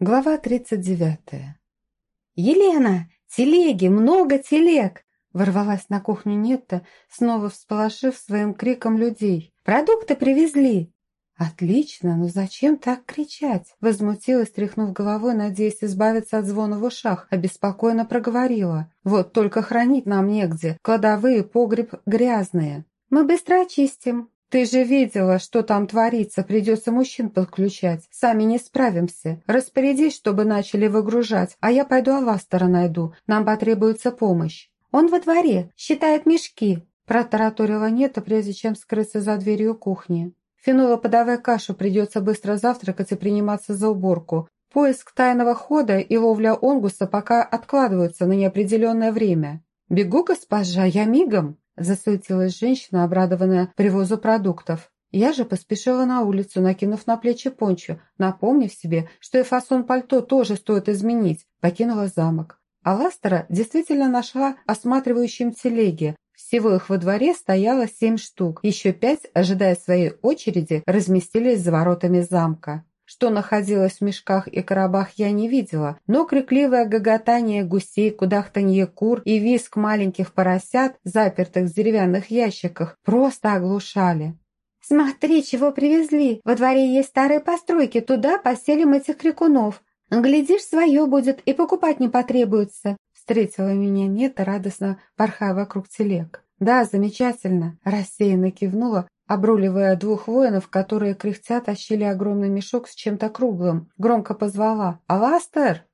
Глава 39. «Елена! Телеги! Много телег!» Ворвалась на кухню Нетта, снова всполошив своим криком людей. «Продукты привезли!» «Отлично, но зачем так кричать?» Возмутилась, тряхнув головой, надеясь избавиться от звона в ушах, обеспокоенно проговорила. «Вот только хранить нам негде, кладовые, погреб грязные». «Мы быстро очистим», «Ты же видела, что там творится, придется мужчин подключать. Сами не справимся. Распорядись, чтобы начали выгружать, а я пойду Аластера найду. Нам потребуется помощь». «Он во дворе, считает мешки», – протараторила Нета, прежде чем скрыться за дверью кухни. «Финула, подавай кашу, придется быстро завтракать и приниматься за уборку. Поиск тайного хода и ловля онгуса пока откладываются на неопределенное время. Бегу, госпожа, я мигом!» Засуетилась женщина, обрадованная привозу продуктов. Я же поспешила на улицу, накинув на плечи пончо, напомнив себе, что и фасон пальто тоже стоит изменить, покинула замок. А Ластера действительно нашла осматривающим телеги. Всего их во дворе стояло семь штук, еще пять, ожидая своей очереди, разместились за воротами замка. Что находилось в мешках и коробах, я не видела, но крикливое гоготание гусей, кудахтанье кур и виск маленьких поросят, запертых в деревянных ящиках, просто оглушали. «Смотри, чего привезли! Во дворе есть старые постройки, туда поселим этих крикунов. Глядишь, свое будет и покупать не потребуется!» Встретила меня Нета, радостно порхая вокруг телег. «Да, замечательно!» – рассеянно кивнула, обруливая двух воинов, которые кряхтя тащили огромный мешок с чем-то круглым. Громко позвала «Аластер!»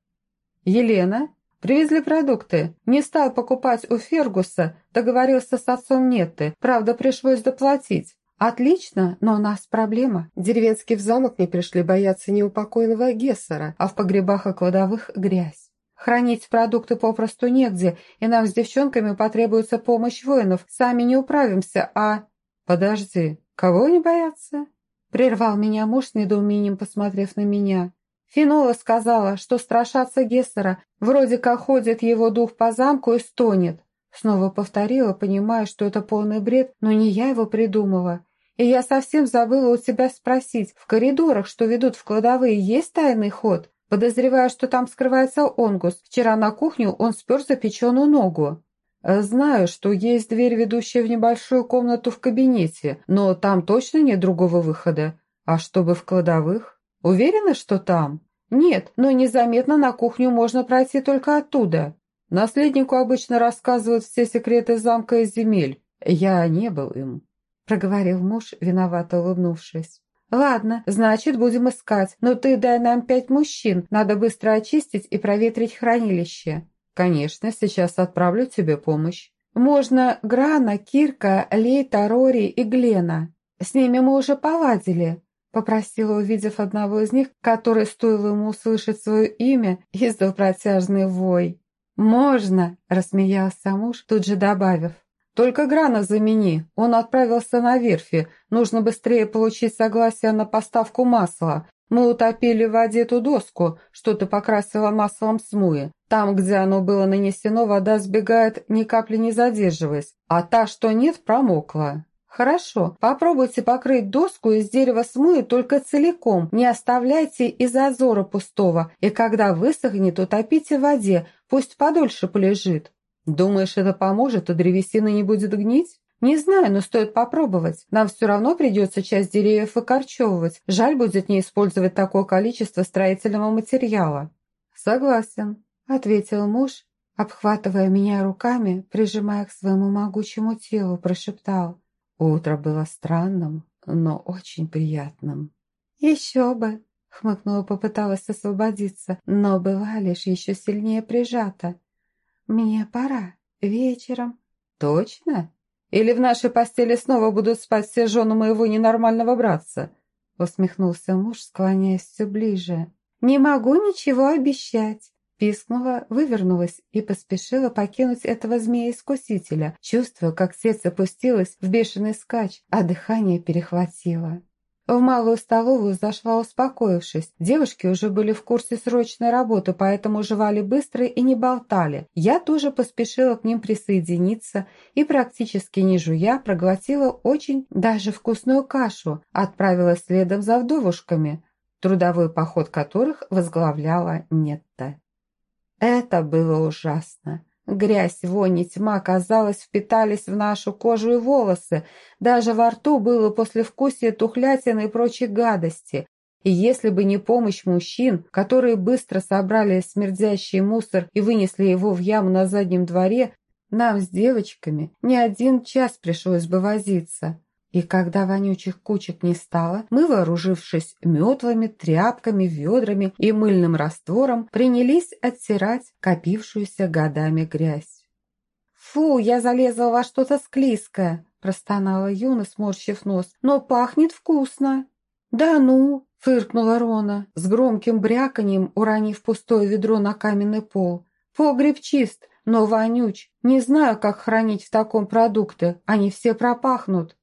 «Елена?» «Привезли продукты. Не стал покупать у Фергуса, договорился с отцом Нетты, правда, пришлось доплатить». «Отлично, но у нас проблема. Деревенские в замок не пришли бояться неупокойного Гессера, а в погребах и кладовых грязь. Хранить продукты попросту негде, и нам с девчонками потребуется помощь воинов. Сами не управимся, а...» «Подожди, кого не боятся?» Прервал меня муж с недоумением, посмотрев на меня. Финола сказала, что страшатся Гессера, вроде как ходит его дух по замку и стонет. Снова повторила, понимая, что это полный бред, но не я его придумала. И я совсем забыла у тебя спросить, в коридорах, что ведут в кладовые, есть тайный ход? Подозревая, что там скрывается Онгус. Вчера на кухню он спер запеченную ногу. «Знаю, что есть дверь, ведущая в небольшую комнату в кабинете, но там точно нет другого выхода. А чтобы в кладовых? Уверена, что там?» «Нет, но незаметно на кухню можно пройти только оттуда. Наследнику обычно рассказывают все секреты замка и земель. Я не был им», — проговорил муж, виновато улыбнувшись. «Ладно, значит, будем искать, но ты дай нам пять мужчин, надо быстро очистить и проветрить хранилище». «Конечно, сейчас отправлю тебе помощь. Можно Грана, Кирка, Лейта, Рори и Глена. С ними мы уже поладили», — попросила, увидев одного из них, который, стоило ему услышать свое имя, издал протяжный вой. «Можно», — рассмеялся муж, тут же добавив. «Только Грана замени, он отправился на верфи, нужно быстрее получить согласие на поставку масла. Мы утопили в воде эту доску, что ты покрасила маслом смуи. Там, где оно было нанесено, вода сбегает, ни капли не задерживаясь, а та, что нет, промокла. Хорошо, попробуйте покрыть доску из дерева смуи только целиком, не оставляйте из зазора пустого, и когда высохнет, утопите в воде, пусть подольше полежит. Думаешь, это поможет, и древесина не будет гнить? «Не знаю, но стоит попробовать. Нам все равно придется часть деревьев выкорчевывать. Жаль будет не использовать такое количество строительного материала». «Согласен», — ответил муж, обхватывая меня руками, прижимая к своему могучему телу, прошептал. Утро было странным, но очень приятным. «Еще бы!» — хмыкнула, попыталась освободиться, но была лишь еще сильнее прижата. «Мне пора. Вечером». «Точно?» Или в нашей постели снова будут спать все жены моего ненормального братца?» Усмехнулся муж, склоняясь все ближе. «Не могу ничего обещать!» Пискнула, вывернулась и поспешила покинуть этого змея-искусителя, чувствуя, как сердце опустилось в бешеный скач, а дыхание перехватило. В малую столовую зашла успокоившись. Девушки уже были в курсе срочной работы, поэтому жевали быстро и не болтали. Я тоже поспешила к ним присоединиться и практически не жуя проглотила очень даже вкусную кашу, отправилась следом за вдовушками. трудовой поход которых возглавляла Нетта. Это было ужасно. Грязь, вонь и тьма, казалось, впитались в нашу кожу и волосы. Даже во рту было послевкусие тухлятины и прочей гадости. И если бы не помощь мужчин, которые быстро собрали смердящий мусор и вынесли его в яму на заднем дворе, нам с девочками не один час пришлось бы возиться. И когда вонючих кучек не стало, мы, вооружившись метлами, тряпками, ведрами и мыльным раствором, принялись оттирать копившуюся годами грязь. «Фу, я залезла во что-то склизкое!» – простонала Юна, сморщив нос. «Но пахнет вкусно!» «Да ну!» – фыркнула Рона, с громким бряканьем уронив пустое ведро на каменный пол. «Погреб чист, но вонюч. Не знаю, как хранить в таком продукты, они все пропахнут».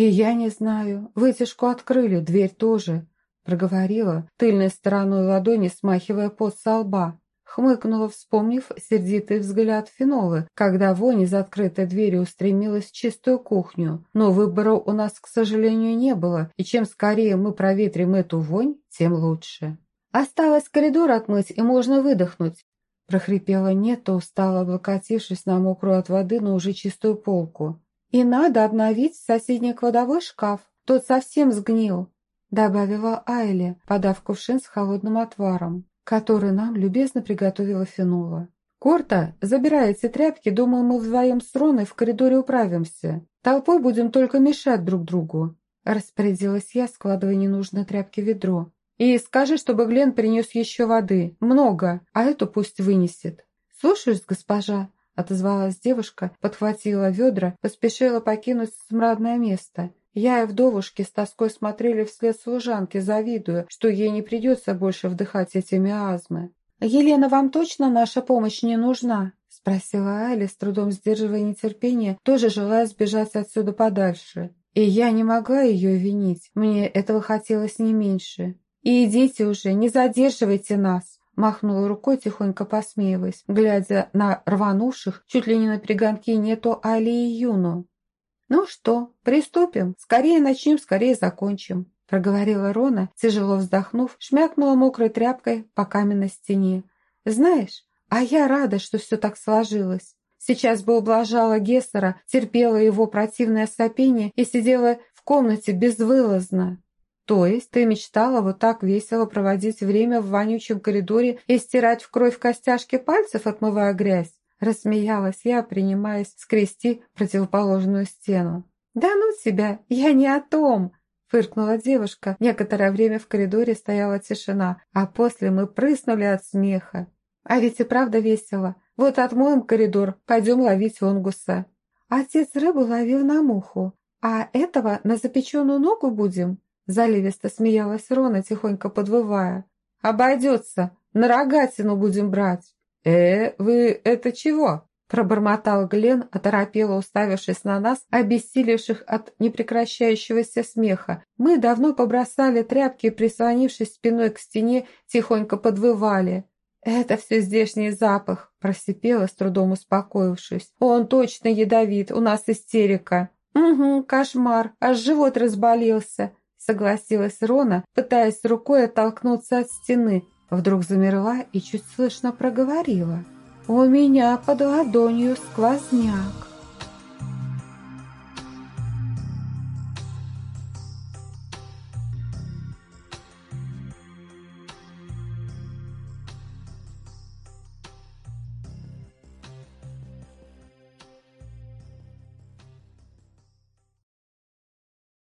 «И я не знаю. Вытяжку открыли, дверь тоже», — проговорила, тыльной стороной ладони смахивая пот со лба. Хмыкнула, вспомнив сердитый взгляд Финолы, когда вонь из открытой двери устремилась в чистую кухню. Но выбора у нас, к сожалению, не было, и чем скорее мы проветрим эту вонь, тем лучше. «Осталось коридор отмыть, и можно выдохнуть», – прохрипела Нета, устало облокотившись на мокрую от воды, но уже чистую полку. «И надо обновить соседний кладовой шкаф, тот совсем сгнил», – добавила Айли, подав кувшин с холодным отваром, который нам любезно приготовила Финула. «Корта, забирай эти тряпки, думаю, мы вдвоем с Роной в коридоре управимся. Толпой будем только мешать друг другу», – распорядилась я, складывая ненужные тряпки в ведро. «И скажи, чтобы Глен принес еще воды. Много, а эту пусть вынесет». «Слушаюсь, госпожа», отозвалась девушка, подхватила ведра, поспешила покинуть смрадное место. Я и вдовушки с тоской смотрели вслед служанке, завидуя, что ей не придется больше вдыхать эти миазмы. «Елена, вам точно наша помощь не нужна?» – спросила Али, с трудом сдерживая нетерпение, тоже желая сбежать отсюда подальше. И я не могла ее винить, мне этого хотелось не меньше. «И идите уже, не задерживайте нас!» Махнула рукой, тихонько посмеиваясь, глядя на рванувших, чуть ли не на перегонки нету Али и Юну. «Ну что, приступим? Скорее начнем, скорее закончим», проговорила Рона, тяжело вздохнув, шмякнула мокрой тряпкой по каменной стене. «Знаешь, а я рада, что все так сложилось. Сейчас бы ублажала Гессера, терпела его противное сопение и сидела в комнате безвылазно. «То есть ты мечтала вот так весело проводить время в вонючем коридоре и стирать в кровь костяшки пальцев, отмывая грязь?» Рассмеялась я, принимаясь скрести противоположную стену. «Да ну тебя, я не о том!» Фыркнула девушка. Некоторое время в коридоре стояла тишина, а после мы прыснули от смеха. «А ведь и правда весело. Вот отмоем коридор, пойдем ловить онгуса». Отец рыбу ловил на муху, а этого на запеченную ногу будем? Заливисто смеялась Рона, тихонько подвывая. «Обойдется! На рогатину будем брать!» «Э, вы это чего?» Пробормотал Глен, оторопело уставившись на нас, обессилевших от непрекращающегося смеха. Мы давно побросали тряпки и, прислонившись спиной к стене, тихонько подвывали. «Это все здешний запах», – просипела, с трудом успокоившись. «Он точно ядовит, у нас истерика». «Угу, кошмар, аж живот разболелся согласилась Рона, пытаясь рукой оттолкнуться от стены. Вдруг замерла и чуть слышно проговорила. «У меня под ладонью сквозняк».